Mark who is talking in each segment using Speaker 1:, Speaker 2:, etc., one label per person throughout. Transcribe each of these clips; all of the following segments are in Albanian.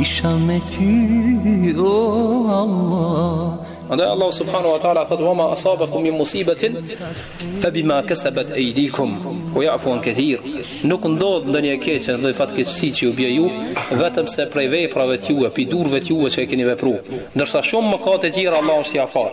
Speaker 1: Isha me ty o Allah
Speaker 2: Andaj Allah subhanu wa ta'ala thotë Ve ma esabekum min musibetin Fe bima kesebet ejdikum Ve ja'fu an kethir Nuk ndodh ndonjë e keqe dhe fatkeqësi që ju bje ju Vetëm se prej vejprave t'ju e pi durve t'ju e që e keni vepru Ndërsa shumë mëkate tjera
Speaker 3: Allahi ja fal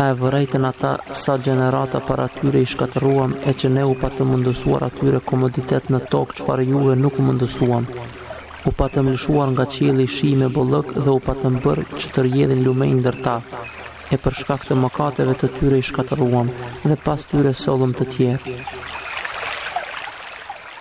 Speaker 4: A e vërejtën ata sa gjenerata para tyre i shkatërruam e që ne u patëm mundësuar atyre komoditet në tokë çfarë juve nuk u mundësuam? U patëm lëshuar nga qielli shi me bollëk dhe u patëm bërë që të rrjedhin lumenj ndër ta. E për shkak të mëkateve të tyre i shkatërruam dhe pas tyre sollëm të tjerë.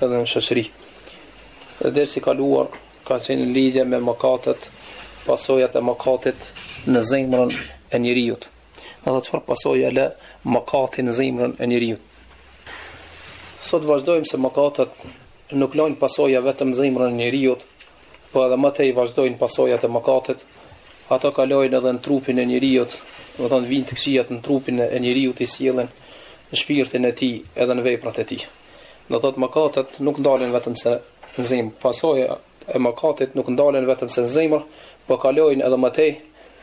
Speaker 2: edhe në shoqëri. Dhe dersi i kaluar ka qenë lidhje me mëkatet, pasojat e mëkatit në zemrën e njeriu. Edhe çfarë pasoja le mëkati në zemrën e njeriu. Sot vazhdojmë se mëkatet nuk lajnë pasoja vetëm në zemrën e njeriu, po edhe më tej vazhdojnë pasojat e mëkatit. Ato kalojnë edhe në trupin e njeriu, do të thonë vijnë të këqijat në trupin e njeriu te sjellja në shpirtin e tij edhe në veprat e tij. Do thotë mëkatet nuk ndalen vetëm se në zemër. Pasojat e mëkatit nuk ndalen vetëm se në zemër, po kalojnë edhe më tej,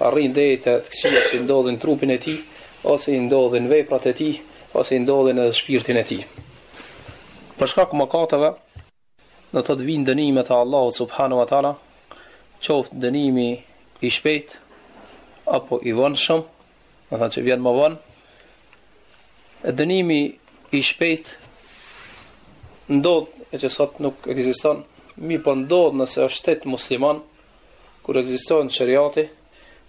Speaker 2: arrijnë deri te të këqijat që i ndodhin trupin e tij, ose i ndodhin veprat e tij, ose i ndodhin edhe shpirtin e tij. Për shkak të mëkateve, Do thotë vijnë dënimet e Allahut subhanu wa taala, qoftë dënimi i shpejtë apo i vonshëm, do thotë që vjen më vonë. E dënimi i shpejtë ndodh e që sot nuk ekziston, mirëpo ndodh nëse është shtet musliman kur ekziston shariati,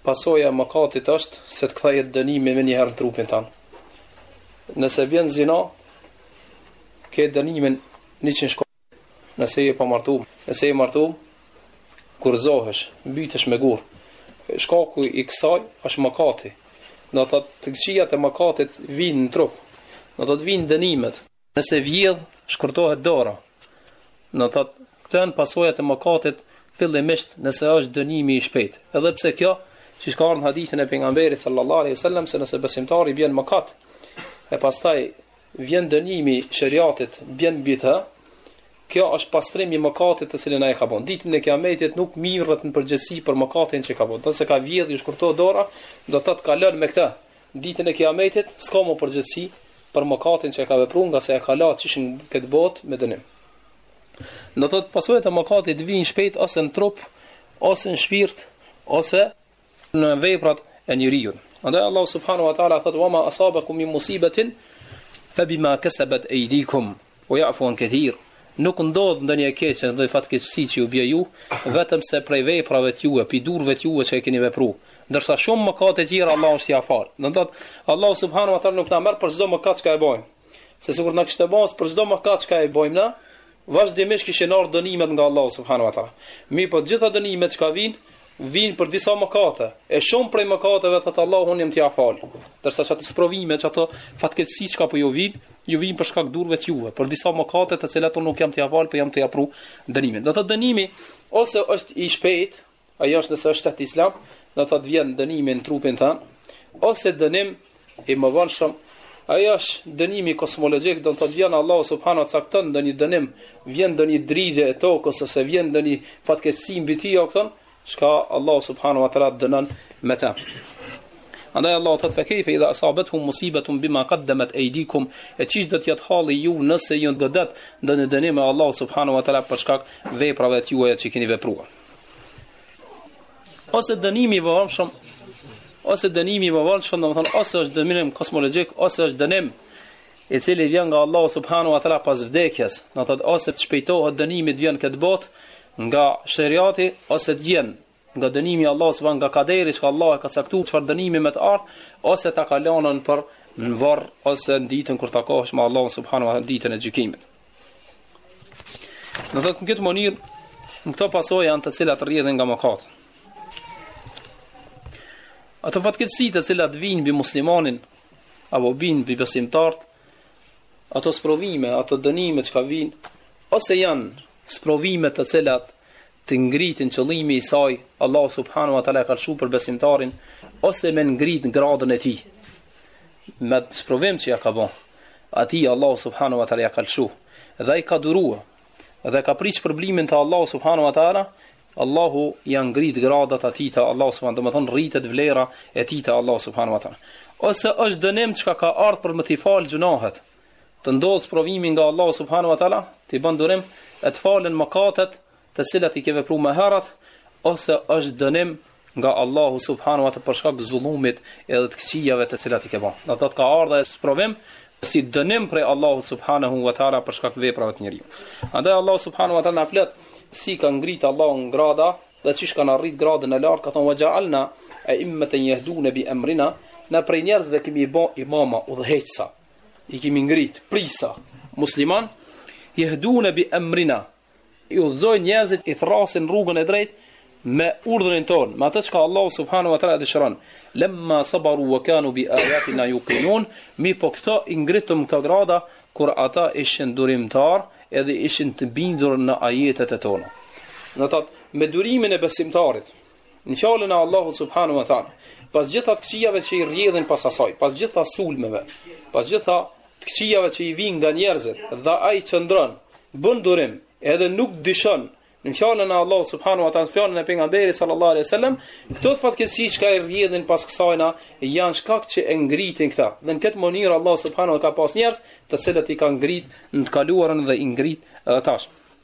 Speaker 2: pasoja e mëkatit është se të kthehet dënimi menjëherë në trupin tan. Nëse bjen zina, ke dënimin Njëqind shkop Nëse je pa martu Nëse je martu Gurëzohesh Mbytesh me gurë Shkaku i kësaj është mëkati Do të thotë të këqijat e mëkatit vijnë në trup Do të thotë vijnë dënimet Nëse vjedh Shkurtohet dora Do të thotë Këto janë pasojat e mëkatit Fillimisht nëse është dënimi i shpejtë Edhe pse kjo Siç ka ardhur në hadithin e pejgamberit sallallahu alaihi wasallam se nëse besimtari bën mëkat e pastaj vjen dënimi i shariatit bjen mbi të kjo është pastrim i mëkatit të cilin ai ka bën ditën e kiametit nuk mirret në përgjegjësi për mëkatin që ka bën nëse ka vjedh i shkurtohet dora do të thotë kalon me këtë ditën e kiametit s'ka më përgjegjësi për mëkatin që ka vepruar ngase e ka la qysh në këtë botë me dënim do të thotë pasojat e mëkatit vijnë shpejt ose në trup ose në shpirt ose në veprat e njeriu. Andaj Allahu subhanahu wa taala thotë: "Wa ma asabakum min musibatin fa bima kasabat aydikum wa ya'fu an kathir." Nuk ndodh ndonjë e keqe, ndonjë fatkeqësi që ju bie ju, vetëm se prej veprave të juaja, prej durve të juaja që e keni vepruar. Ndërsa shumë mëkate të tjera Allahu është t'i fal. Do të thotë Allahu subhanahu wa taala nuk na merr për çdo mëkat që e bëjmë. Se sikur na kishte marrë për çdo mëkat që e bëjmë na, Vazhdimisht kishin ardhur dënimet nga Allahu subhanahu wa taala. Mirpo të gjitha dënimet çka vijnë, vijnë për disa mëkate. E shumë prej mëkateve thot Allahu unë jam t'ia fal. Ndërsa qato sprovime, qato fatkeqësi çka po ju vijnë, ju vijnë për shkak durve të juve, për disa mëkate të cilat unë nuk jam t'ia fal, po jam t'ia pru dënimin. Do thotë dënimi ose është i shpejt, Ajo është nëse është shtet islam, do thotë vjen dënimi në trupin tënd, ose dënim i mëvonshëm. Ajo është dënimi kosmologjik, do thotë vjen Allahu subhanahu wa cakton ndonjë dënim, vjen ndonjë dridhje e tokës ose vjen ndonjë fatkeqësi mbi ty, jo këton, çka Allahu subhanahu wa taala dënon me ta. Andaj Allahu thotë fa kayfa idha asabatuhum musibatun bima qaddamat aydikum, e qysh do të jetë halli juj nëse ju godet ndonjë dënim e Allahu subhanahu wa taala për shkak veprave të juaja që keni vepruar. Ose dënimi i mëvonshëm, ose dënimi i mëvonshëm, domethënë ose është dënim kosmologjik, ose është dënim i cili vjen nga Allahu subhanahu wa taala pas vdekjes, do të thotë ose të shpejtohet dënimi të vjen në këtë botë nga sheriati ose të vjen nga dënimi i Allahut subhanahu nga kaderi që Allahu ka caktuar çfarë dënimi me të ardh ose ta ka lënë për në varr ose në ditën kur takohesh me Allahun subhanahu wa taala ditën e gjykimit. Në në këtë mënyrë, në këto pasoja janë të cilat rrjedhin nga mëkatet. Ato fatkeqësi të cilat vijnë mbi muslimanin, apo vijnë mbi besimtarët, ato sprovime, ato dënime çka vijnë, ose janë sprovime të cilat të ngritin qëllimi i saj, Allahu subhanahu wa taala e ka lëshuar për besimtarin ose me ia ngrit gradën e tij. Me sprovim që ja ka bën. Atij Allahu subhanahu wa taala ja ka lëshuar dhe ai ka duru dhe ka prit shpërblimin te Allahu subhanahu wa taala. Allahu ja ngrit gradat atij te Allahu subhanahu wa taala, domethën rritet vlera e tij te Allahu subhanahu wa taala. Ose është dënim çka ka ardhur për me t'i fal gjynahet. Të ndodh sprovimi nga Allahu subhanahu wa taala, ti bën durim e të falen mëkatet të cilat i ke vepruar më herët ose është dënim nga Allahu subhanahu wa taala për shkak të zullumit edhe të këqijave të cilat i ke bën. Do thotë ka ardhur sprovim si dënim prej Allahut subhanahu wa taala për shkak të veprave të njeriu. Andaj Allahu subhanahu wa taala na flet si ka ngrit Allahu në grada dhe qysh kanë arrit gradën e lartë, ka thonë wa ja'alna a'immatan yahduna bi amrina, na prej njerëzve kemi bë imama udhëheqsa. i kemi ngrit prijsa musliman yahduna bi amrina i udhzojn njerëzit i thrrasin rrugën e drejt me urdhrin ton me atë çka Allahu subhanahu wa taala dëshiron lamma sabaru wa kanu bi ayatina yuqinun mirëpo këto i ngritëm në këto grada kur ata ishin durimtar edhe ishin të bindur në ajetet e tona do thot me durimin e besimtarit në fjalën e Allahut subhanahu wa taala. Pas gjitha të këqijave që i rrjedhin pas asaj, pas gjitha sulmeve, pas gjitha të këqijave që i vijnë nga njerëzit, dhe ai qëndron, bën durim, edhe nuk dyshon në fjalën e Allahut subhanahu wa taala, fjalën e pejgamberit sallallahu alaihi wasallam, këto fatkeqësi që i rrjedhin pas kësajna janë shkak që e ngritin këta. Dhe në këtë mënyrë Allah subhanahu wa taala ka pas njerëz të cilët i kanë ngrit në të kaluarën dhe i ngrit edhe tash.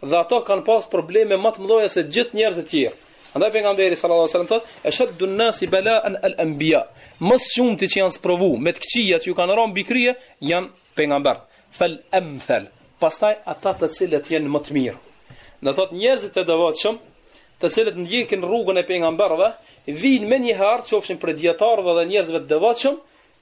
Speaker 2: dhe ata kanë pas probleme më të mëdha se gjithë njerëzit e tjerë. Andaj pejgamberi sallallahu alajhi wasallam thotë, "Ashaddu an-nasi bala'an al-anbiya." Më së shumti që janë sprovu me të këqija që ju kanë rënë mbi krye, janë pejgambert. Fal amthal. Pastaj ata të cilët janë më të mirë. Do thotë njerëzit e devotshëm, të cilët ndjekin rrugën e pejgamberëve, vijnë menjëherë qofshin prej dijetarëve dhe njerëzve të devotshëm,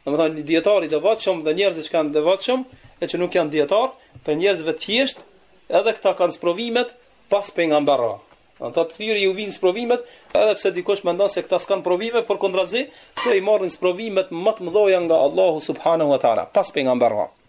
Speaker 2: Domethënë dijetar i devotshëm dhe njerëz që janë devotshëm, e që nuk janë dijetar, prej njerëzve të thjesht, edhe këta kanë sprovimet pas pejgamberëve. Do të thotë ju vijnë sprovimet, edhe pse dikush mendon se këta s'kanë provime, por kundrazi, këta i marrin sprovimet më të mëdha nga Allahu subhanahu wa taala pas pejgamberëve.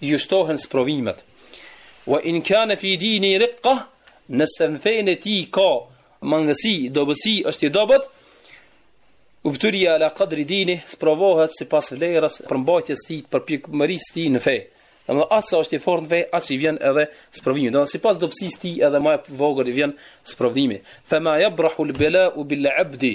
Speaker 2: ju shtohen sprovimet. Wa in kana fi dini riqqa, nëse në fenë e tij ka mangësi, dobësi, është i dobët, ubtulia ala qadri dini, sprovohet sipas vlerës, përmbajtjes së tij, përpjekërisë së tij në fe. Domethënë aq sa është i fortë në fe, aq i vjen edhe sprovimi. Domethënë sipas dobësisë së tij edhe më e vogël i vjen sprovimi. Fa ma yabrahu al-bala'u bil-'abdi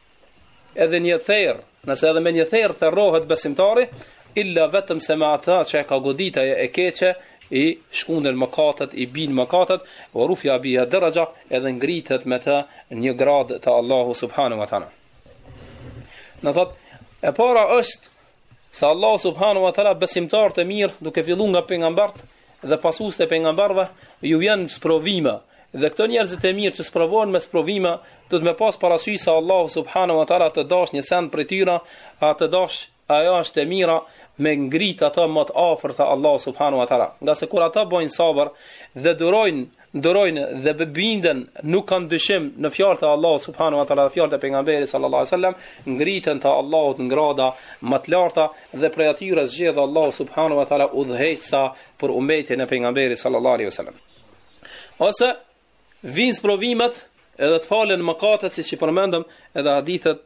Speaker 2: edhe një therr, nëse edhe me një therr therrohet besimtari, illa vetëm se me atë që e ka godit ajo e keqe, i shkunden mëkatet, i bin mëkatet, aw rufi'a biha daraja, edhe ngritet me të një grad te Allahu subhanu wa taala. Do thot, e para është se Allahu subhanahu wa taala besimtarët e mirë, duke filluar nga pejgamberët dhe pasuesit e pejgamberëve, ju vjen sprovime. Dhe këto njerëzit e mirë që sprovohen me sprovime, do thotë me pas parasysh se Allahu subhanahu wa taala të dash një send prej tyre, atë dash ajo është e mira me ngrit ata më të afërt te Allahu subhanahu wa taala. Ngase kur ata bëjnë sabër dhe durojnë durojnë dhe binden nuk kanë dyshim në fjalët e Allahut subhanahu wa taala dhe fjalët e pejgamberit sallallahu alaihi wasallam ngriten te Allahu në grada më të larta dhe prej atyre zgjedh Allahu subhanahu wa taala udhëheqësa për umetin e pejgamberit sallallahu alaihi wasallam ose vijnë sprovimet edhe të falen mëkatet siç i përmendëm edhe hadithet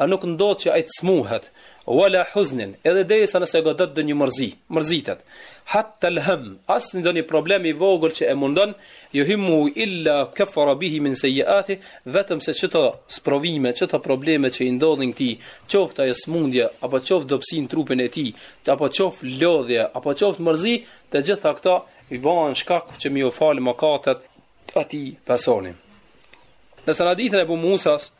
Speaker 2: A nuk ndodh që ai të smuhet, wala huznin, edhe derisa nëse e godet ndonjë mërzitje, mërzitet, hatta al-hamm, as ndonjë problem i vogël që e mundon, yuhimmuhu illa kaffara bihi min sayyi'atihi, vetëm se çdo sprovime, çdo probleme që i ndodhin këtij, qoftë ajo sëmundje, apo qoftë dobësi në trupin e tij, apo qoftë lodhje, apo qoftë mërzi, të gjitha këto i bëhen shkak që m'i u falë mëkatet atij personi. Ndërsa n'hadithin e Abu Musas,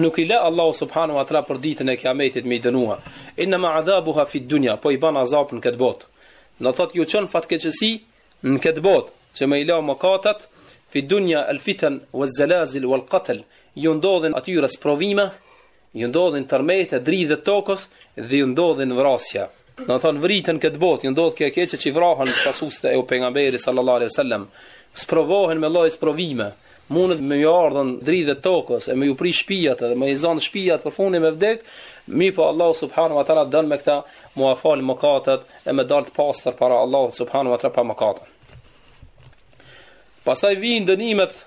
Speaker 2: Nuk i lë Allahu subhanahu wa taala për ditën e Kiametit me i dënua. Inna ma adhabuha fi dunya, po i ban azab në këtë botë. Do të thotë ju çon fatkeqësi në këtë botë, që me i la mëkatet fi dunya al fitan wal zalazil wal qatl. Ju ndodhin atyre sprovime, ju ndodhin tërmete, dridhe tokës dhe ju ndodhin vrasja. Do thotë vriten n'këtë botë, ju ndodh kjo e keqe që vrahen pasuesit e pejgamberit sallallahu alaihi wasallam. Sprovohen me lloj sprovime. Mundet me ju ardh edhe dridhe tokës e me ju pri shpijat edhe me i zan shpijat përfundi me vdek, mirëpo Allahu subhanahu wa taala don me këta m'ua fal mëkatet e me dal të pastër para Allahut subhanahu wa taala pa mëkate. Pastaj vijnë dënimet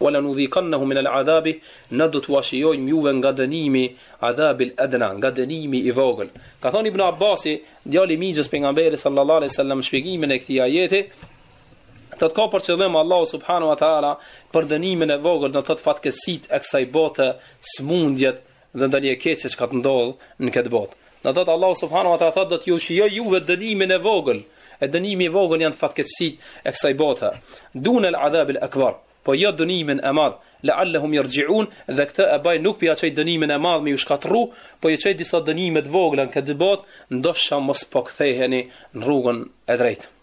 Speaker 2: Walanudhiqannahum min al-adhabi na do t'ua shijojmë juve nga dënimi adhabil adna nga dënimi i vogël ka thënë ibn Abbasi djali i mixhës pejgamberit sallallahu alaihi wasallam shpjegimin e këtij ajeti thotë ka për qëllim Allahu subhanahu wa taala për dënimin e vogël do të thotë fatkeqësitë e kësaj bote smundjet dhe ndonjë e keqe çka të ndodh në këtë botë. Do thotë Allahu subhanahu wa taala thotë do t'ju shijoj juve dënimin e vogël. E dënimi i vogël janë fatkeqësitë e kësaj bote. Dun al adhab al akbar. Po jo dënimin e madh. La'allahum yarji'un, dhe këtë e baj nuk po ju a çoj dënimin e madh me ju shkatrru, po ju çoj disa dënime të vogla në këtë botë, ndoshta mos po ktheheni në rrugën e drejtë.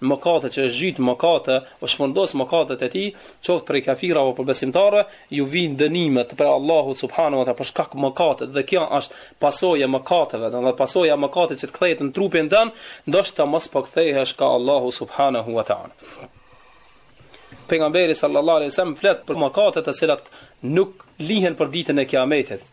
Speaker 2: Në mëkate që është zhyt n'mëkate, u fundos n'mëkatet e tij, qoftë prej kafirëve apo besimtarëve, ju vijnë dënimet prej Allahut subhanahu wa taala për shkak mëkatet dhe kjo është pasojë e mëkateve, do thotë pasojë e mëkatit që të kthehet në trupin tënd, ndoshta mos po kthehesh ka Allahu subhanahu wa taala. Pejgamberi sallallahu alaihi wasallam flet për mëkatet të cilat nuk lihen për ditën e Kiametit.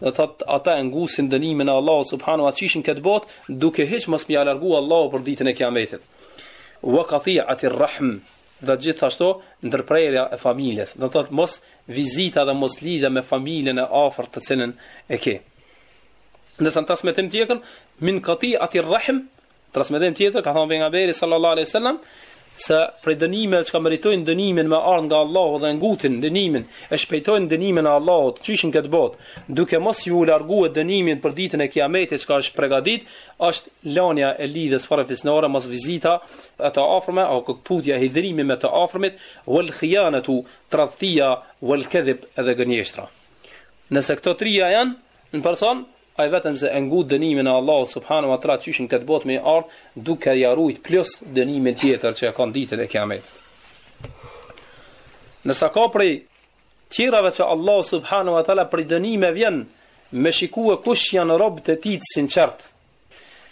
Speaker 2: Do thot ata e ngutin dënimin e Allahut subhanahu wa qysh në këtë botë duke hiç mos me ia largu Allahu për ditën e kiametit. Wa qati'ati ar-rahm dhe gjithashtu ndërprerja e familjes. Do thot mos vizita dhe mos lidhja me familjen e afërt të cilën e ke. Ndërsa në transmetim tjetër, min qati'ati ar-rahm Transmetim tjetër ka thënë pejgamberi sallallahu alaihi wasallam se prej dënimeve çka meritojnë dënimin me ardh nga Allahu dhe ngutin dënimin e shpejtojnë dënimin e Allahut qysh në këtë botë duke mos ju larguar dënimin për ditën e kiametit çka është pregadit është lanja e lidhjes farefisnore mos vizita e të afërme apo këputja hidhrimi me të afërmit wal khiyanatu tradhtia wal kadhib edhe gënjeshtra nëse këto trija janë në person Ai vetëm se e ngut dënimin e Allahut subhanu wa tala qysh në këtë botë me i ardh duke ja rujt plus dënimin tjetër që e ka në ditën e kiametit. Ndërsa ka prej tjerave që Allah subhanu wa tala prej dënime vjen me shikue kush janë robtë e tij të sinqert.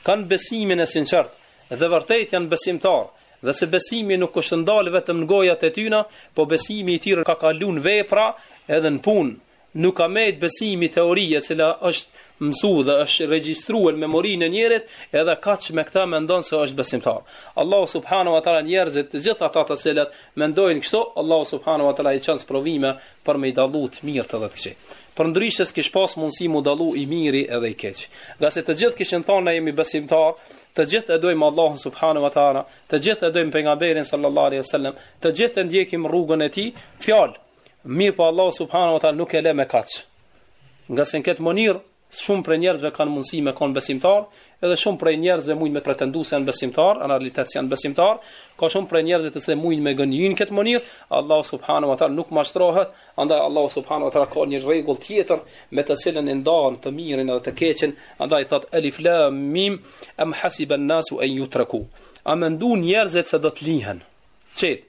Speaker 2: Kanë besimin e sinqert dhe vërtet janë besimtar dhe se besimi nuk është ndalë vetëm në gojat e tyna, po besimi i tyre ka kalun vepra edhe në punë. Nuk ka mejt besimi teori e cila është mësu dhe është regjistrue në memorinë e njerit edhe kaq me këta mendon se është besimtar. Allahu subhanu wa tala njerëzit të gjithë ata të cilët mendojnë kështu, Allahu subhanu wa tala i çon sprovime për me i dallu të mirët edhe të këqijt. Përndryshe s'kish pas mundësi mu dallu i miri edhe i keqi. Ngase të gjithë kishin thonë na jemi besimtar, të gjithë e dojmë Allahun subhanu wa ta'ala, të gjithë e dojmë pejgamberin sallallahu alaihi sallam, të gjithë e ndjekim rrugën e tij, fjalë, Mirëpo Allahu subhanahu wa taala nuk e le me kaq. Ngase në këtë mënyrë shumë prej njerëzve kanë mundësi me kon besimtar, edhe shumë prej njerëzve mujnë me pretendu se janë besimtar, në realitet s'janë besimtar, ka shumë prej njerëzve të cilët mujnë me gënjy në këtë mënyrë, Allahu subhanahu wa taala nuk mashtrohet, andaj Allahu subhanahu wa taala ka një rregull tjetër me të cilën e ndan të mirin edhe të keqen, andaj thot alif lam mim am hasiban nasu an yutraku. A mendojnë njerëzit se do të lihen? Qetë,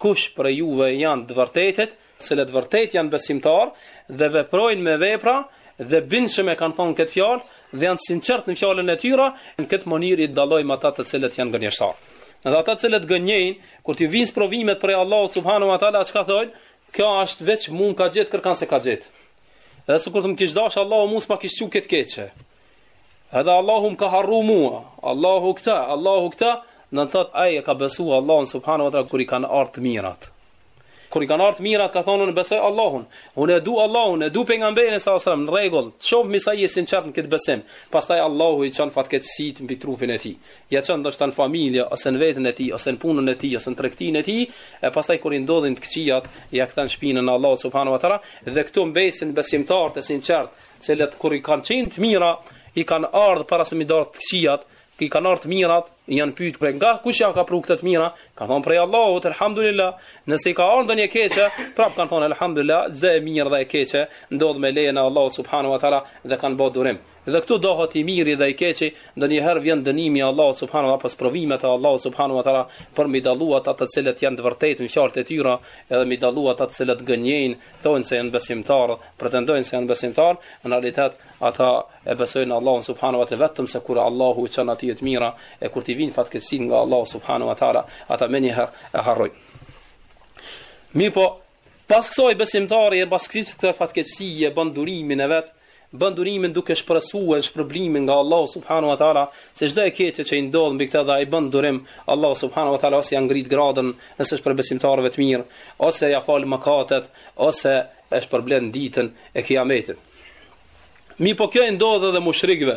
Speaker 2: Kush prej juve janë të vërtetët, të cilët vërtet janë besimtarë dhe veprojnë me vepra dhe bindshëm e kanë thonë këtë fjalë dhe janë sinqert në fjalën e tyre, në këtë mënyrë i dallojmë ata të cilët janë gënjeshtarë. Dhe ata të cilët gënjejnë, kur t'i vinë sprovimet prej Allahut subhanahu wa taala, çka thojnë? Kjo asht veç mu m' ka gjetë kërkan s'e ka gjetë. Edhe sikur të më kish dash Allahu mu s'ma kish çu këtë keqe. Edhe Allahu më ka harru mua, Allahu këta, Allahu këta, domethënë ai e ka besu Allahun subhanu wa tala kur i kanë ardh të mirat. Kur i kanë ardh të mirat, ka thonë unë besoj Allahun, unë e du Allahun, e du pejgamberin sallallahu alaihi sallam, në rregull, të shohim sa je i sinqert në këtë besim, pastaj Allahu i çon fatkeqësit mbi trupin e tij, ja çon ndoshta në familje, ose në veten e tij, ose në punën e tij, ose në tregtinë e tij, e pastaj kur i ndodhin të këqijat, ja kthen shpinën Allahut subhanu wa tala, dhe këtu mbesin besimtarët e sinqert, cilët kur i kanë qenë të mira, i kanë ardhur para se me i ardhë të këqijat, i kanë ardhur të mirat, janë pyet për nga kush ja ka pru këtë të mira, ka thonë prej Allahut, elhamdulillah, nëse i ka ardhur ndonjë keqe, prap kanë thonë elhamdulillah, çdo e mirë dhe e keqe ndodh me lejen e Allahut subhanahu wa taala dhe kanë bë durim. Dhe këtu dahet i miri dhe i keqi, ndonjëherë vjen dënimi i Allahut subhanahu wa taala apo sprovimet e Allahut subhanahu wa taala për mi dalluat ata të cilët janë të vërtetë në fjalët e tyre, edhe mi dalluat ata të cilët gënjejnë, thonë se janë besimtarë, pretendojnë se janë besimtarë, në realitet ata e besojnë Allahun subhanahu wa taala vetëm se kur Allahu i çon atij të mira e kur t'i vijnë fatkeqësi nga Allahu subhanahu wa taala, ata menjëherë e harrojnë. Mirëpo, pas kësaj besimtari e pas kësaj fatkeqësi e bën durimin e vet, Bën durimin duke shpresue shpërblimin nga Allahu subhanahu wa taala se çdo e keqe që i ndodh mbi këtë dhe ai bën durim, Allahu subhanahu wa taala ose ia ngrit gradën nëse është prej besimtarëve të mirë, ose ia fal mëkatet, ose e shpërblen në ditën e Kijametit. Mirëpo kjo i ndodh edhe mushrikëve,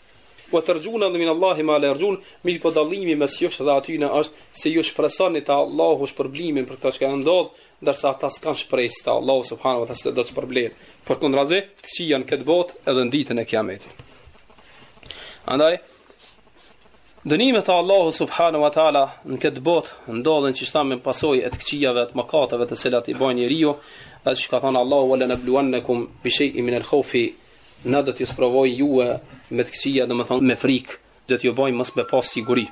Speaker 2: Wa tarjuna min Allahi ma la yarjun, mirëpo dallimi mes jush dhe atyne është se ju shpresoni te Allahu shpërblimin për këtë që ka ndodh, ndërsa ata s'kanë shpresë te Allahu subhanahu wa taala se do të shpërblehen. Përkundrazi, të këqij janë në këtë botë edhe në ditën e Kiametit. Andaj dënimet e Allahut subhanahu wa taala në këtë botë ndodhen gjithmonë pasojë e të këqijave të mëkateve të cilat i bën njeriu, atë që ka thënë Allahu wala nabluwannakum bi shay'in min al-khawfi Na do t'ju sprovojë jue me të këqija, domethanë me frikë, do t'ju bojë mos me pas siguri.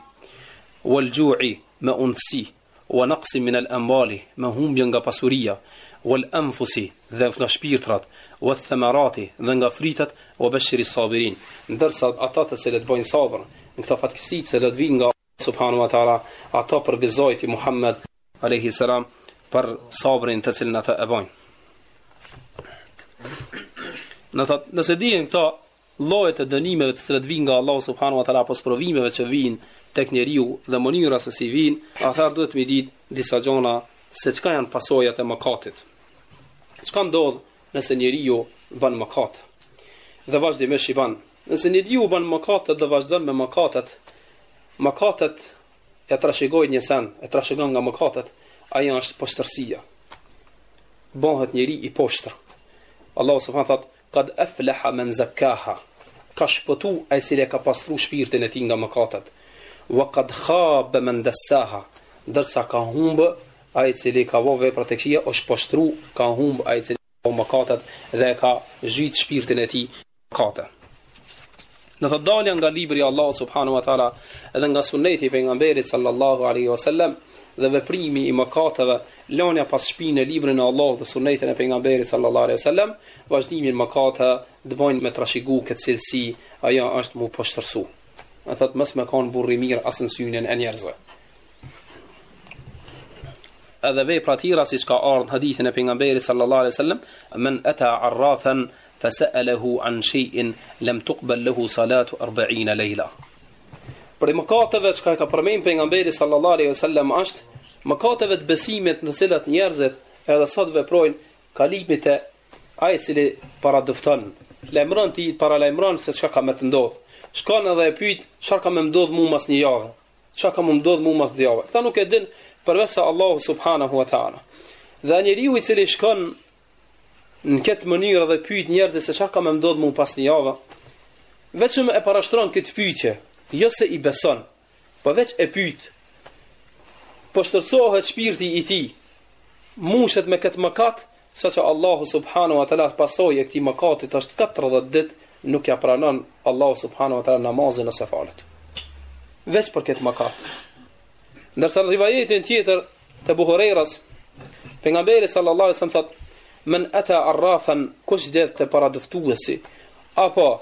Speaker 2: Wal ju'i me untësi, wa naqsi min al amwali me humbje nga pasuria, wal anfusi dhe nga shpirtrat, wa thamarati dhe nga frytat, wa bashiri sabirin. Ndërsa ata të cilët bëjnë sabër në këto fatkeqësi që do të vijnë nga Subhanahu wa Ta'ala, ata përgëzoji ti Muhammed, alejhi selam, për sabrin të cilin ata e bojnë. Nëse dihen këto llojet e dënimeve të cilat vijnë nga Allahu subhanahu wa taala apo sprovimeve që vijnë tek njeriu dhe mënyra se si vijnë, atëherë duhet mi ditë disa gjona se çka janë pasojat e mëkatit. Çka ndodh nëse njeriu bën mëkat? Dhe vazhdimisht i bën Nëse njeriu bën mëkate dhe vazhdon me mëkatet, mëkatet e trashëgojnë një sen, e trashëgon nga mëkatet, ajo është poshtërsia. Bëhet njeri i poshtër. Allahu subhanahu wa taala thot: "Qad aflaha man zakkaha." Ka shpëtu ai i cili ka pastruar shpirtin e tij nga mëkatet. "Wa qad khaba man dassaha." Ndërsa ka humb ai i cili ka bo vepra të këqija, është poshtru, ka humb ai i cili mëkatet dhe e ka zhyt shpirtin e tij. Mëkate. Do thotë dalja nga libri i Allahut subhanahu wa taala dhe nga suneti i pejgamberit sallallahu alaihi wasallam dhe veprimi i mëkateve, lënia pas shpinë në librin e Allahut dhe sunetin e pejgamberit sallallahu alaihi wasallam, vazhdimi n'mëkate të bëjnë me trashëgu këtë cilësi, ajo është mu poshtërsu. Do thotë mos me kanë burrë i mirë as në synin e njerëzve. Edhe vepra tjera siç ka ardhë në hadithin e pejgamberit sallallahu alai sallam, men ata arrafen fe seelehu an shejin, lem tukbel lehu salatu arba'ine lejla. Prej mëkateve çka e ka përmend pejgamberi sallallahu alai sallam është, mëkateve të besimit në të cilat njerëzit edhe sot veprojnë kalimit e ai i cili paradëfton, lajmëron të paralajmëron se çka ka me të ndodhë, shkon edhe e pyt, ça ka me m'ndodhë mu mas një javë, Ça ka me m'ndodhë mu mas dy jave? Këta nuk e din përveç se Allahu subhanahu wa ta'ala. Dhe ai njeriu i cili shkon në këtë mënyrë dhe pyt njerëzit se ça ka me m'ndodhë mu pas një jave, veçëm e parashtron këtë pytje, jo se i beson, po veç e pyt, poshtërsohet shpirti i tij, mushet me këtë mëkat, Saqë Allahu subhanu wa taala pasojë e këtij mëkatit është 40 ditë nuk ia pranon Allahu subhanu wa taala namazin nëse falet. Veç për këtë mëkat. Ndërsa në rivajetin tjetër të Ebu Hurejras, pejgamberi sallallahu alaihi wasallam thotë, "Men ata arrafen kush del te paradëftuesi apo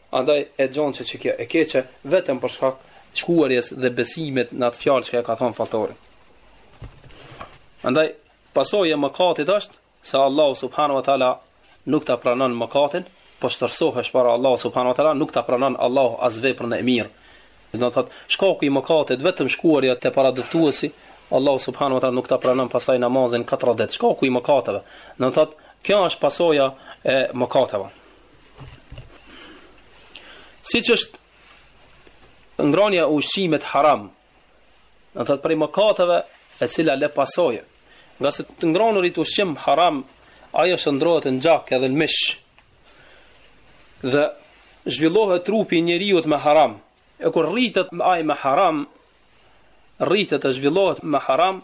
Speaker 2: Andaj e gjen që kjo e keqe vetëm për shkak të shkuarjes dhe besimit në atë fjalë që e ka thënë falltori. Andaj pasojë e mëkatit është se Allahu subhanahu wa taala nuk ta pranon mëkatin, poshtërsohesh para Allahu subhanahu wa taala nuk ta pranon Allahu as veprën e mirë. Do të thotë, shkaku i mëkatit vetëm shkuarja te paradëftuesi, Allahu subhanahu wa taala nuk ta pranon pastaj namazin 40 ditë. Shkaku i mëkateve. Do të thotë, kjo është pasoja e mëkateve. Siç është ngranja e ushqimit haram, do thotë prej mëkateve e cila le pasojë, ngase të ngranurit ushqim haram, ajo shëndrrohet në gjak edhe në mish, dhe zhvillohet trupi i njeriut me haram, e kur rritet ai me haram, rritet e zhvillohet me haram,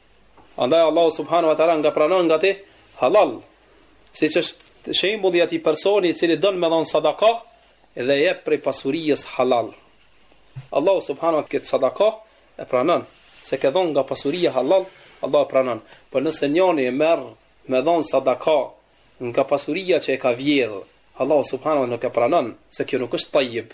Speaker 2: Andaj Allahu subhanahu wa taala ta pranon nga ti halal. Siç është shembulli i atij personi i cili don me dhënë sadaka dhe jep prej pasurisë halal. Allahu subhanahu wa taala këtë sadaka e pranon se ke dhënë nga pasuria halal, Allahu pranon. Po nëse njëri e merr me dhënë sadaka nga pasuria që e ka vjedhë, Allahu subhanahu wa taala nuk e pranon se kjo nuk është tajjib.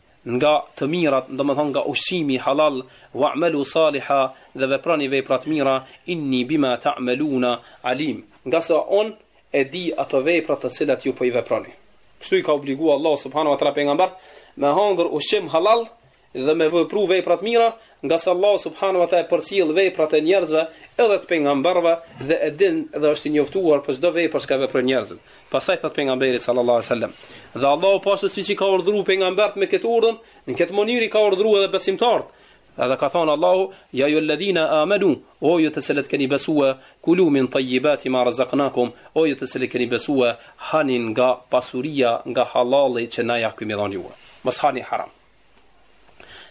Speaker 2: nga të mirat, domethënë nga ushqimi halal, wa'malu saliha, dhe veproni vepra të mira, inni bima ta'maluna alim, ngase Unë e di ato vepra të cilat ju po i veproni. Kështu i ka obliguar Allahu subhanahu wa taala pejgamberët me hangër ushqim halal dhe me vepru vepra të mira, ngase Allahu subhanahu wa taala përcjell veprat e njerëzve edhe të pejgamberëve dhe e din dhe është i njoftuar për çdo vepër që veprojnë njerëzit. Pastaj thotë pejgamberi sallallahu alaihi wasallam, dhe Allahu po ashtu siç i ka urdhru pejgamberët me këtë urdhër, në këtë mënyrë i ka urdhru edhe besimtarët. Edhe ka thënë Allahu, ja ajuha alladhina amanu, o ju të cilët keni besu, kulu min tayyibati ma razaqnakum, o ju të cilët keni besu, hani nga pasuria, nga halali që na ja kemi dhon juve. Mos hani haram.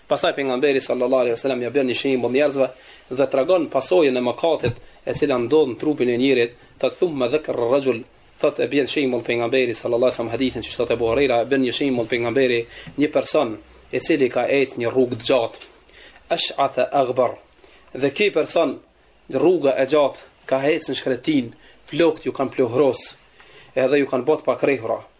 Speaker 2: Pastaj pejgamberi sallallahu alaihi wasallam ia bjen një shembull njerëzve dhe tregon pasojën e mëkatit e cila ndodh në trupin e njerit, thotë thumma dhakar rajul thotë e bjen shembull pejgamberi sallallahu alaihi wasallam hadithin që thotë Abu Huraira e bjen një shembull pejgamberi një person i cili ka ecë një rrugë të gjatë ash'atha aghbar dhe ky person rruga e gjatë ka ecë në shkretin flokët ju kanë pluhros edhe ju kanë bo t'pakrehura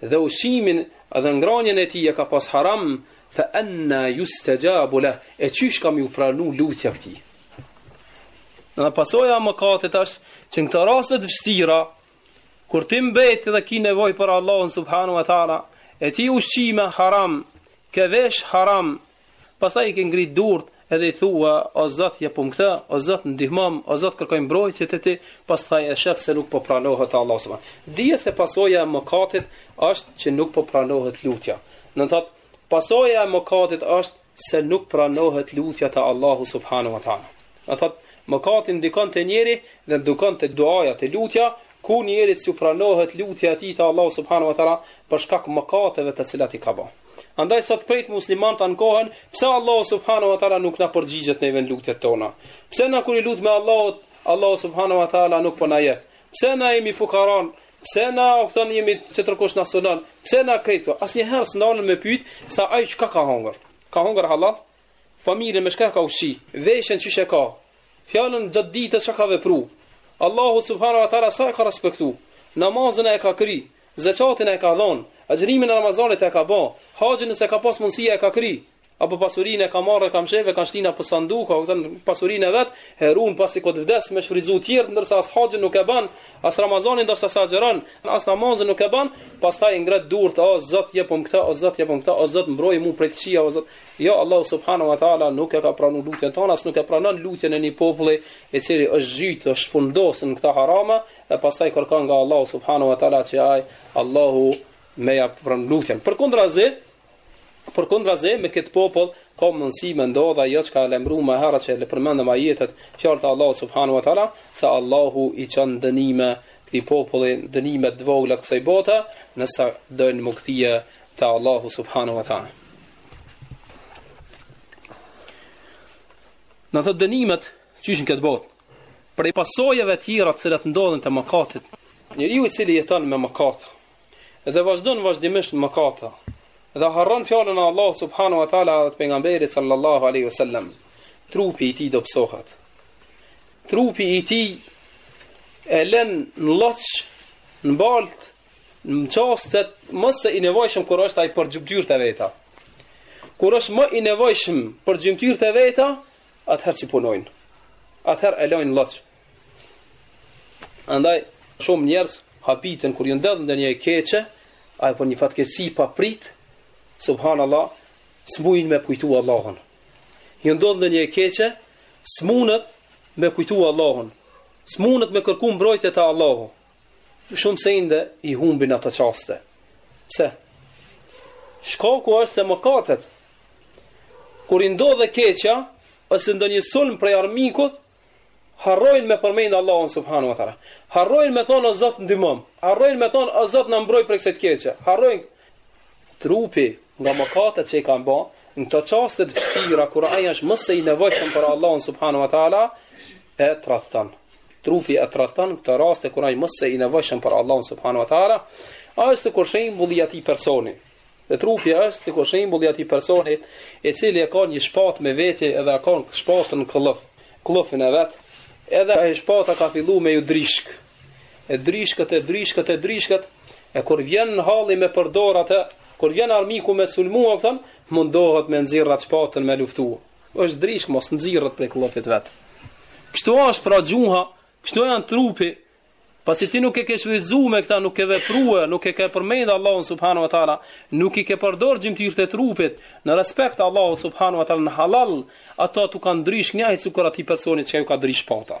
Speaker 2: dhe ushqimin dhe ngranjen e tij e ka pas haram, fa anna yustajabu lah, e qysh ka m'iu pranu lutja këtij. Dhe pasoja e mëkatit është që në këto raste të vështira, kur ti mbet dhe ki nevojë për Allahun subhanahu wa taala, e ti ushqim e haram, ke vesh haram, Pastaj i ke ngri durt edhe i thua o Zot jepum këtë, o Zot ndihmom, o Zot kërkoj mbrojtje te ti, pastaj e shef se nuk po pranohet te Allahu subhan. Dije se pasoja e mëkatit është që nuk po pranohet lutja. Do të thotë pasoja e mëkatit është se nuk pranohet lutja te Allahu subhanahu wa taala. Do thotë mëkati ndikon te njeri dhe ndikon te duaja te lutja, ku njerit s'i pranohet lutja e tij te Allahu subhanahu wa taala për shkak mëkateve të cilat i ka bërë. Andaj sot krejt muslimant ankohen, pse Allahu subhanahu wa ta'la nuk na përgjigjet n'asnjë vend lutjet tona? Pse na kur i lutmi Allahut, Allahu subhanahu wa ta'la nuk po na jep? Pse na jemi fukara? Pse na okton jemi që tjetërkush na sundon? Pse na krejt këto? Asnjëherë s'ndalen me pyt, se aj çka ka hongër? Ka hongër halal? Familjen me çka ka ushqi, veshjen qysh e ka, fjalën gjatë ditës çka ka vepru, Allahu subhanahu wa taala sa e ka respektu, namazin a e ka kry, zeqatin a e ka dhon, agjërimin e Ramazanit a e ka ba, haxhin nëse ka pas mundësi a e ka kry, apo pasurinë e ka marrë e ka mshef e ka shtin apo n'sanduk apo ku e çon pasurinë e vet e run pasi që t'vdes me shfrytzu të tjerë ndërsa as haxhin nuk e bën as ramazanin ndoshta s'e agjëron as namazin nuk e bën pastaj ngret durt o zot jepum këtë o zot jepum këtë o zot mbrojum prej të këqijave o zot Jo, Allahu subhanahu wa taala nuk e ka pranuar lutjen tonë, as nuk e pranon lutjen e një populli i cili është zhytë, është fundosur në këta harama, e pastaj kërkon nga Allahu subhanahu wa taala që ai Allahu me ja pranu lutjen. Përkundrazi, përkundrazi me këtë popull ka mundësi me ndodh ajo çka e lexum më herët që i përmendëm ajetet fjalët e Allahu subhanahu wa taala se Allahu i çon dënime këtij populli dënime të vogla të kësaj bote nëse dojnë m'u kthy te Allahu subhanahu wa taala Ndër ato dënimet që i sheh në këtë botë, prej pasojeve tjera të cilat ndodhen të mëkatit, njeriu i cili jeton me mëkate, dhe vazhdon vazhdimisht në mëkata, dhe harron fjalën e Allahut subhanahu wa ta'ala dhe të pejgamberit sallallahu aleyhi wa sallam, trupi i tij dobësohet. Trupi i tij e len në lloç, në balt, Në çastet më së i nevojshëm kur është ai për gjymtyrë të veta. Kur është më i nevojshëm për gjymtyrë të veta, atëherë si punojnë. Atëherë e lojnë n'lloç. Andaj shumë njerëz habiten kur ju ndodh ndonjë e keqe, apo një fatkeqësi pa prit, subhanallah, s'mujn me kujtu Allahun. Ju ndodh ndonjë e keqe, smunët me kujtu Allahun. Smunët me kërku mbrojtje te Allahu. Shumë sende i humbin ato çaste. Pse? Shkaku është se mëkatet kur i ndodh e keqja ose ndonjë sulm prej armikut, harrojnë me përmend Allahun subhanahu wa taala. Harrojnë me thon o Zot ndihmom. Harrojnë me thon o Zot na mbroj prej kësaj të keqe. Harrojnë trupi nga mëkatet që i kanë bë, në këto çaste të vështira kur ai është më se i nevojshëm për Allahun subhanahu wa taala, e tradhton. Trupi e tradhton n'këto raste kur ai më se i nevojshëm për Allahun subhanahu wa taala, është sikur shembulli i atij personi. Dhe trupi është sikur shembulli i atij personi, i cili e ka një shpatë me vete edhe e ka shpatën në këllëf, këllëfin e vet, edhe ajo shpata ka fillu me ju dryshk. e dryshket e dryshket e dryshket e kur vjen halli me përdor atë kur vjen armiku me sulmu at'her mundohet me nxirr atë shpatën me luftu është dryshk mo s'nxirret prej kllofit vet kështu është pra gjuha kështu janë trupi pasi ti nuk e ke shfrytëzuar me këta nuk ke vepruar nuk e ke përmend Allahun subhanahu wa taala nuk i ke përdor gjymtyrët e trupit në respekt Allahut subhanahu wa taala në halal ato tu kanë ndryshk njëjt sikur atij personi që ju ka ndryshk shpata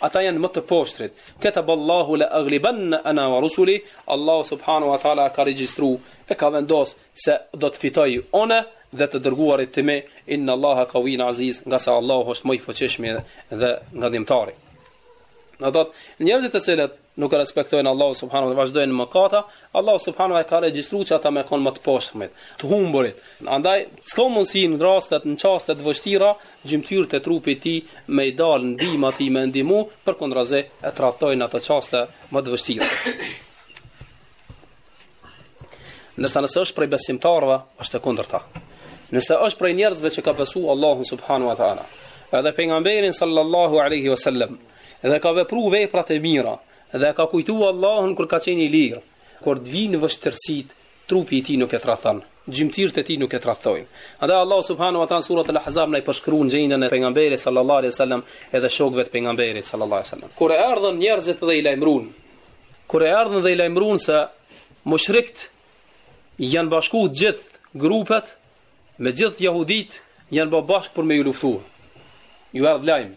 Speaker 2: Ata janë më të poshtrit. Kataba Allahu la aghlibanna ana wa rusuli, Allahu subhanahu wa taala e ka regjistru, e ka vendos se do të fitoj unë dhe të dërguarit të mi, inna Allaha qawiyyun aziz, ngase Allahu është më i fuqishmi dhe ngadhënjimtari. Do thot, njerëzit të cilët nuk e respektojnë Allahun subhanuhu dhe vazhdojnë mëkate, Allahu subhanuhu e ka regjistruar që ata me kon më të poshtërit, të humburit. Andaj s'ka mundësi në rastet, në çaste të vështira, gjymtyrët e trupit tij me i dal ndihmë atij me i ndihmu, përkundrazi e tradhtojnë ato çaste më të vështira. Nëse nëse është prej besimtarëve, është e kundërta. Nëse është prej njerëzve që ka besu Allahu subhanahu wa taala, edhe pejgamberin sallallahu alaihi wasallam, Dhe ka vepru veprat e mira, dhe e ka kujtu Allahun kur ka qenë i lirë. Kur të vijnë vështirësitë, trupi i tij nuk e tradhton, gjymtyrët e tij nuk e tradhtojnë. Andaj Allahu subhanahu wa ta'ala në Surat Al-Ahzab na e përshkruan gjendjen e pejgamberit sallallahu alaihi wasallam edhe shokëve të pejgamberit sallallahu alaihi wasallam. Kur erdhën njerëzit dhe i lajmëruan, kur erdhën dhe i lajmëruan se mushrikët janë bashku të gjithë grupet me gjithë jahuditë janë bë bashkë për me ju luftu. Ju erdh lajmi,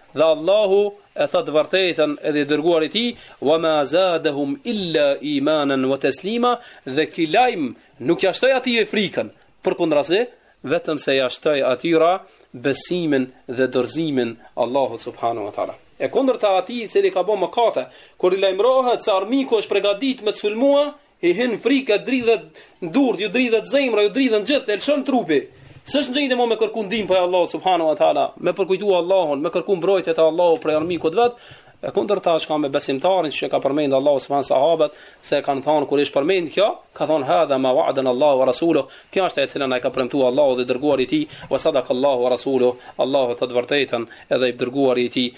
Speaker 2: Dhe Allahu e tha të vërtetën edhe i dërguari i tij, "Wa ma zadahum illa imanan wa taslima", dhe ky lajm nuk ia shtoi atyre frikën, përkundrazi, vetëm se ia shtoi atyre besimin dhe dorëzimin Allahut subhanahu wa taala. E kundërta atij i cili ka bërë mëkate, kur i lajmërohet se armiku është përgatitur me të sulmua, I hyn frika, dridhen durt, ju dridhet zemra, ju dridhen gjithë, e lëshon trupi. S'është në gjendje më me kërku ndihmë prej Allahut subhanahu wa taala, me përkujtu Allahun, me kërku mbrojtje te Allahu prej armikut vet, e kundërta çka me besimtarin që ka përmendë Allahu subhana sahabët, ç'kanë thonë kur u është përmendë kjo, kanë thonë hadha ma wa'adana Allahu wa Rasuluh, kjo është të cilën na e ka premtu Allahu dhe i dërguari i tij, wa sadak Allahu wa Rasuluh, Allahu thotë të vërtetën edhe i dërguari i tij,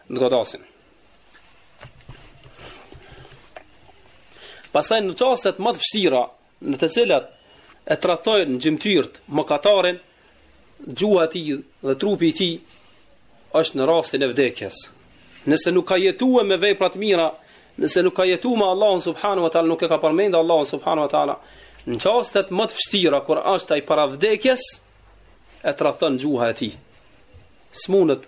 Speaker 2: Me të godasin. Pastaj në çastet më të vështira, në të cilat e tradhtojnë gjymtyrët mëkatarin, gjuha e tij dhe trupi i tij është në rastin e vdekjes. Nëse nuk ka jetue me veprat e mira, nëse nuk ka jetu me Allahun subhanu wa ta'ala, nuk e ka përmendë Allahun subhanu wa ta'ala, në çastet më të vështira, kur është ai para vdekjes, e tradhton gjuha e tij. S'mundet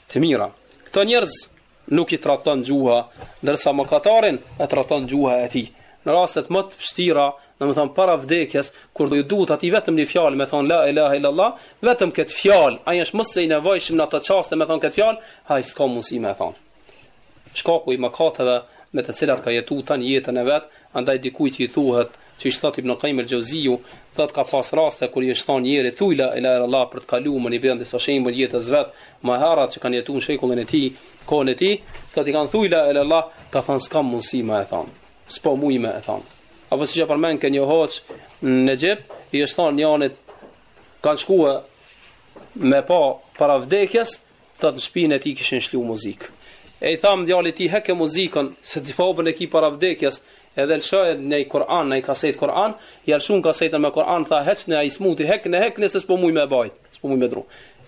Speaker 2: të mira. Këto njerëz nuk i tradhton gjuha, ndërsa mëkatarin e tradhton gjuha e tij. Në rastet më të vështira, domethënë para vdekjes, kur do ju duhet atij vetëm një fjalë me thon la ilaha illallah, vetëm këtë fjalë, ai është më së i nevojshëm në ato çaste me thon këtë fjalë, ai s'ka mundësi me thon. Shkaku i mëkateve me të cilat ka jetuar tan jetën e vet, andaj dikujt i thuhet Siç thotë Ibn Qayyim al-Jauziyu, thotë ka pas raste kur i është thënë njeriut thuj la ilahe illallah për të kaluar, i merr disa shembuj jetës vet, ma herët që kanë jetuar në shekullin e tij, kohën e tij, thotë i kanë thuj la ilahe illallah, ka thënë s'kam mundësi me e thon. S'po muj me e thon. Apo siç e përmendke një hoxhë në Egjipt, i është thënë njanit kanë shkuar me pa para vdekjes, Thot në shpinë e tij kishin lshu muzikë. E i thamë djalit ti heke muzikën, se ti babën e ki para vdekjes, edhe lëshoje naj Kuran, naj kaset Kuran, ia lëshun kasetën me Kuran, tha heqne i smuti, hekne hekne se s'po muj me bajt, s'po muj me duru.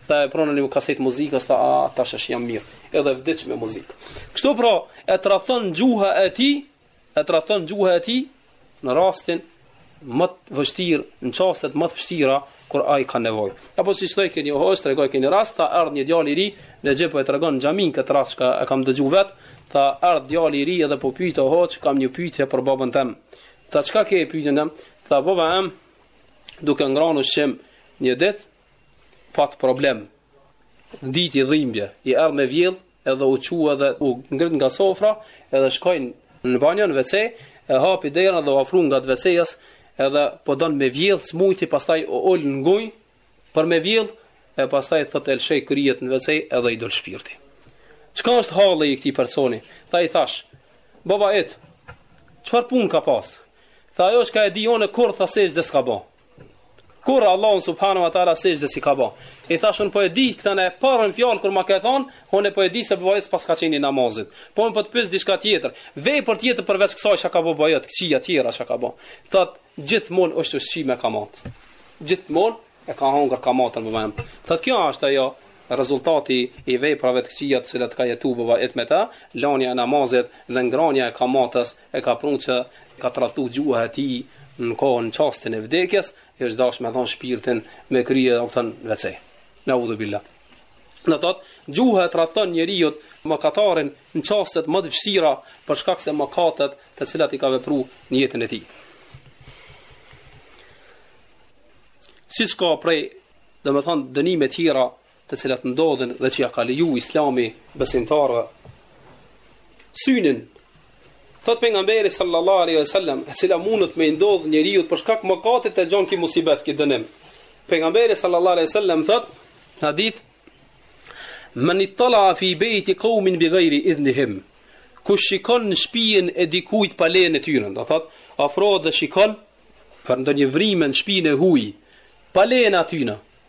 Speaker 2: Tha e prunë një kaset muzikës, tha a, tash ësht jam mirë, edhe vdiq me muzikë. Kështu pra, e tradhton gjuha e tij, e tradhton gjuha e tij në rastin më të vështirë, në çastet më të vështira kur ai ka nevojë. Apo siç thojke ni hoxh, tregojke ni rast, tha erdh një djalë i ri, në gjë po e tregon në xhami këtë rast që e kam dëgjuar vet, tha erdh djalë i ri edhe po pyet o hoxh, kam një pyetje për babën tem. Tha çka ke pyetjen tëm? Tha baba em duke ngran ushqim një ditë pat problem. Nditi dhimbje, i ardh me vjell, edhe u çu edhe u ngrit nga sofra, edhe shkoi në banjo në WC, e hapi derën dhe u afru nga WC-ja, edhe po don me vjell s'mujti, pastaj u ul në gunjë për me vjell, e pastaj thot e lshoj kryet në WC edhe i dol shpirti. Çka është halli i këtij personi? Tha i thash, baba yt, çfarë pun ka pas? Tha ajo çka e di unë kurr tha sexhde s'ka bë. Kurr Allahut subhanahu wa taala sexhde s'i ka bë. I thash un po e di këtë në parën fjalë kur ma ke thon, un e po e di se baba yt s'paska qenë i namazit. Po un po të pyes diçka tjetër. Vepër tjetër përveç kësaj çka ka bë baba yt, këqija tjera çka ka bë. Thot gjithmonë është ushqy me kamat. Gjithmonë e ka hongër kamatën më vonë. Thot kjo është ajo rezultati i veprave të këqija të cilat ka jetuar baba yt me ta, lënia e namazit dhe ngrënia e kamatës E ka pru që ka tradhtu gjuha e tij në kohën në çastin e vdekjes, i është dashur me dhon shpirtin me krye do të thon në WC. Naudhubillah. Në thot, gjuha e tradhton njeriun mëkatarin në çastet më të vështira për shkak se mëkatet të cilat i ka vepruar në jetën e tij. Siç ka prej, domethën dënime të tjera të cilat ndodhin dhe që ja ka leju islami besimtarëve synin thot pejgamberi sallallahu alaihi wasallam e cila mundet me ndodh njeriut për shkak mëkatit e gjon ky musibet ky dënim pejgamberi sallallahu alaihi wasallam thot në hadith man ittala fi bayti qaumin bighayri idhnihim kush shikon në shpijen e dikujt pa lejen e tyre do thot afrohet dhe shikon për ndonjë vrimë në shpinën e huaj pa lejen e atyre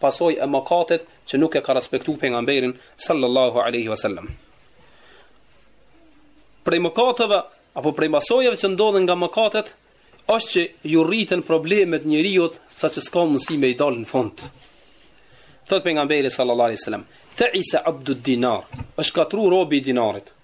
Speaker 2: pasojë e mëkatit që nuk e ka respektuar pejgamberin sallallahu alaihi wasallam. Prej mëkateve apo prej pasojave që ndodhin nga mëkatet është që ju rriten problemet njeriut sa që s'ka mundësi me i dal në fund. Thot pejgamberi sallallahu alaihi wasallam, "Ta'isa 'abdu dinar", është shkatrru robi i dinarit.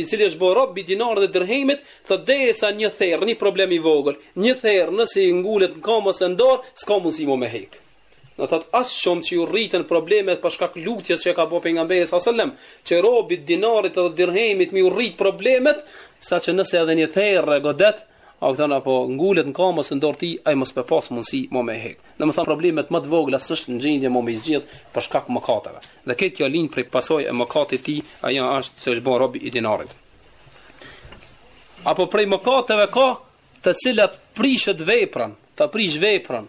Speaker 2: i cili është bërë rob i dinarit dhe dirhemit, thotë derisa një therr, një problem i vogël, një therr nëse i ngulet në këmbë ose në dorë, s'ka mundësi më me e hek. Do thotë as shumë që iu rriten problemet për shkak lutjes që e ka bo pejgamberi alejhi selam, që robit dinarit dhe dirhemit me iu rrit problemet, saqë nëse edhe një therr e godet, Ai thotë apo ngulet në kamë ose në dorë të tij, ai mos me pas mundësi më me e hek. Domethënë problemet më të vogla s'është në gjendje më me i zgjidh për shkak të mëkateve. Dhe këtë kjo lind prej pasojë e mëkatit të tij, ajo është se është bërë rob i dinarit. Apo prej mëkateve ka të cilat prishet vepra, ta prish veprën,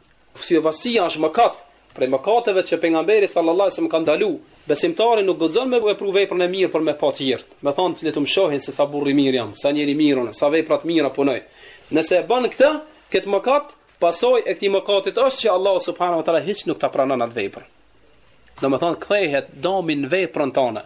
Speaker 2: Syefaqësia është mëkat prej mëkateve që pejgamberi sallallahu alajhi wasallam ka ndalu. Besimtari nuk guxon me vepru veprën e mirë për me e pa të tjerët, me thënë le të më shohin se sa burrë i mirë jam, sa njeri i mirë unë, sa vepra të mira punoj. Nëse e bën këtë, këtë mëkat, pasojë e këtij mëkatit është që Allahu subhanahu wa taala hiç nuk ta pranon atë vepër. Domethënë kthehet dami në veprën tonë.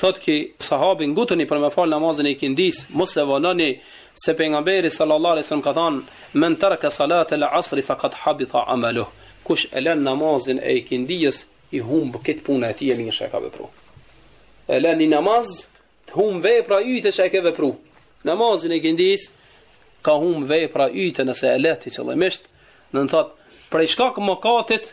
Speaker 2: Thotë ky sahabi, Ngutuni për me falë namazin e ikindisë, mos e vononi, se pejgamberi sallallahu alejhi ve sellem ka thënë, Men taraka salate el asri faqad habita amaluh, Kush e lën namazin e ikindijës, i humbet puna e tij e mirë që e ka vepru. E lën një namaz, të humb vepra yte që e ke vepru. Namazin e ikindisë, të humb vepra yte nëse e lë ti qëllimisht, domethënë, prej shkak mëkatit,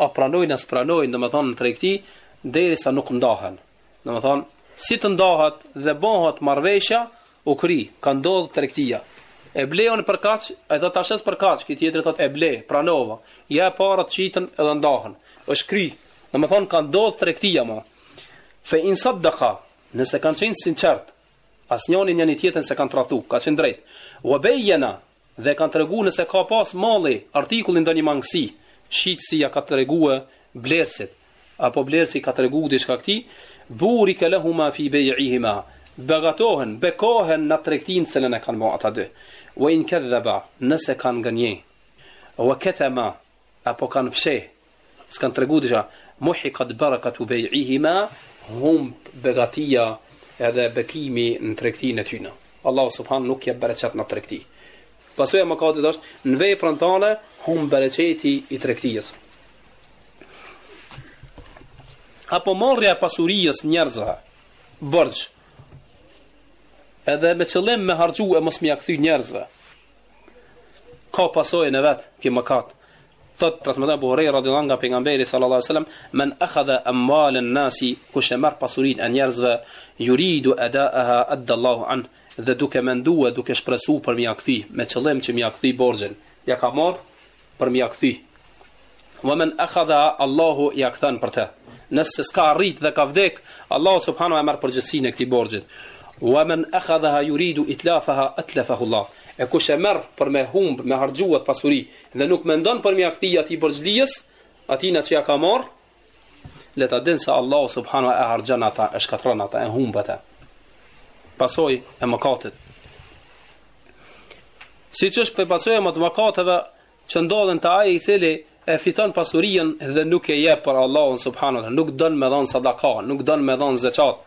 Speaker 2: A pranojnë a s'pranojnë, domethënë në tregti, derisa nuk ndahen. Domethënë, si të ndahet dhe bëhet marrëveshja, u kry, ka ndodhë tregtia. E blen për kaq, e ta shes për kaq, ky tjetri thotë e blej, pranova, ja parat qiten edhe ndahen, është kry, domethënë, ka ndodhë tregtia ma. Fe in sadaka, nëse kanë qenë të sinqertë, as njani njëni-tjetrin s'e kanë tradhtu, kanë qenë të drejtë. Wa bejena, dhe kanë tregu nëse ka pas malli artikulli ndonjë mangësi, shitësi ia ka tregue blerësit, apo blerësi i ka tregu diçka këtij, burike lehuma fi bej'ihima, begatohen, bekohen në tregtinë të cilën e kanë ba ata dy, wa in kedheba, nëse kanë gënjy, wa ketema, Apo kanë fsheh, s'kanë tregu diçka, muhiqat barakatu bai'ihima, humb begatia edhe bekimi në tregtinë e tyre. Allahu subhan nuk jep bereqet në tregti. Pasojë e mëkatit është në veprën tonë humb bereqeti i tregtisë. Apo marrja e pasurisë së njerëzve, borxh. Edhe me qëllim me harxhu e mos me ia kthy njerëzve. ka pasojën e vet ky mëkat thot transmeton Abu Huraira radhiyallahu anhu nga pejgamberi sallallahu alaihi wasallam men akhadha amwal an nasi kush e merr pasurinë e njerëzve yuridu adaaha adda Allahu anhu dhe duke mendua duke shpresu për me ia kthy me qëllim që me ia kthy borxhin që ia ka marrë për me ja kthy wa men akhadha Allahu ja kthan për të nëse s'ka arrit dhe ka vdek Allahu subhanahu e merr përgjegjësinë e këtij borxhi wa men akhadhaha yuridu itlafaha atlafahu Allah e kush e merr për me humb me harxhu at pasuri dhe nuk mendon për me ja kthy atij borxhlijës atina që ja ka marr Le ta din se Allahu subhanahu e harxhon ata, e shkatërron ata, e humb ata. Pasojë e mëkatit. Siç është prej pasojave të mëkateve, që ndodhin te ai i cili e fiton pasurinë dhe nuk e jep për Allahun subhanahu, nuk don me dhanë sadaka, nuk don me dhanë zeqat,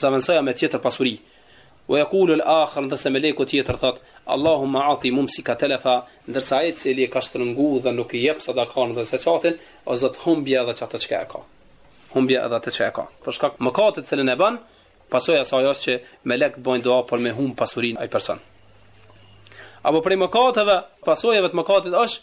Speaker 2: Zavendsoja me tjetër pasuri. Ue jekulul akhar, ndërse meleku tjetër thotë, Allahumma ati mumsikan telefa, ndërsa ai i cili e ka shtrëngu dhe nuk i jep sadakan dhe zekatin, o zot humbja edhe atë çka e ka. Humbja edhe atë që e ka. Për shkak t'mëkatit t'cilin e ban, pasoja e saj është që melekt bojnë dua për me hup pasurinë ai person. Apo prej mëkateve, pasojave të mëkatit është,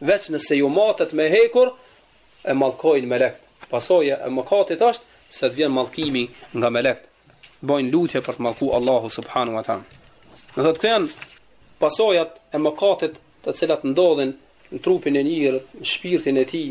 Speaker 2: Veç nëse ju matet me hekur, e mallkojnë melekt. Pasoja e mëkatit është se të vjen mallkimi nga melekt. Bojnë lutje për të mallku Allahu subhanahu wa ta'ala. Do të thotë këto janë pasojat e mëkatit të cilat ndodhin në trupin e njeriut, në shpirtin e tij,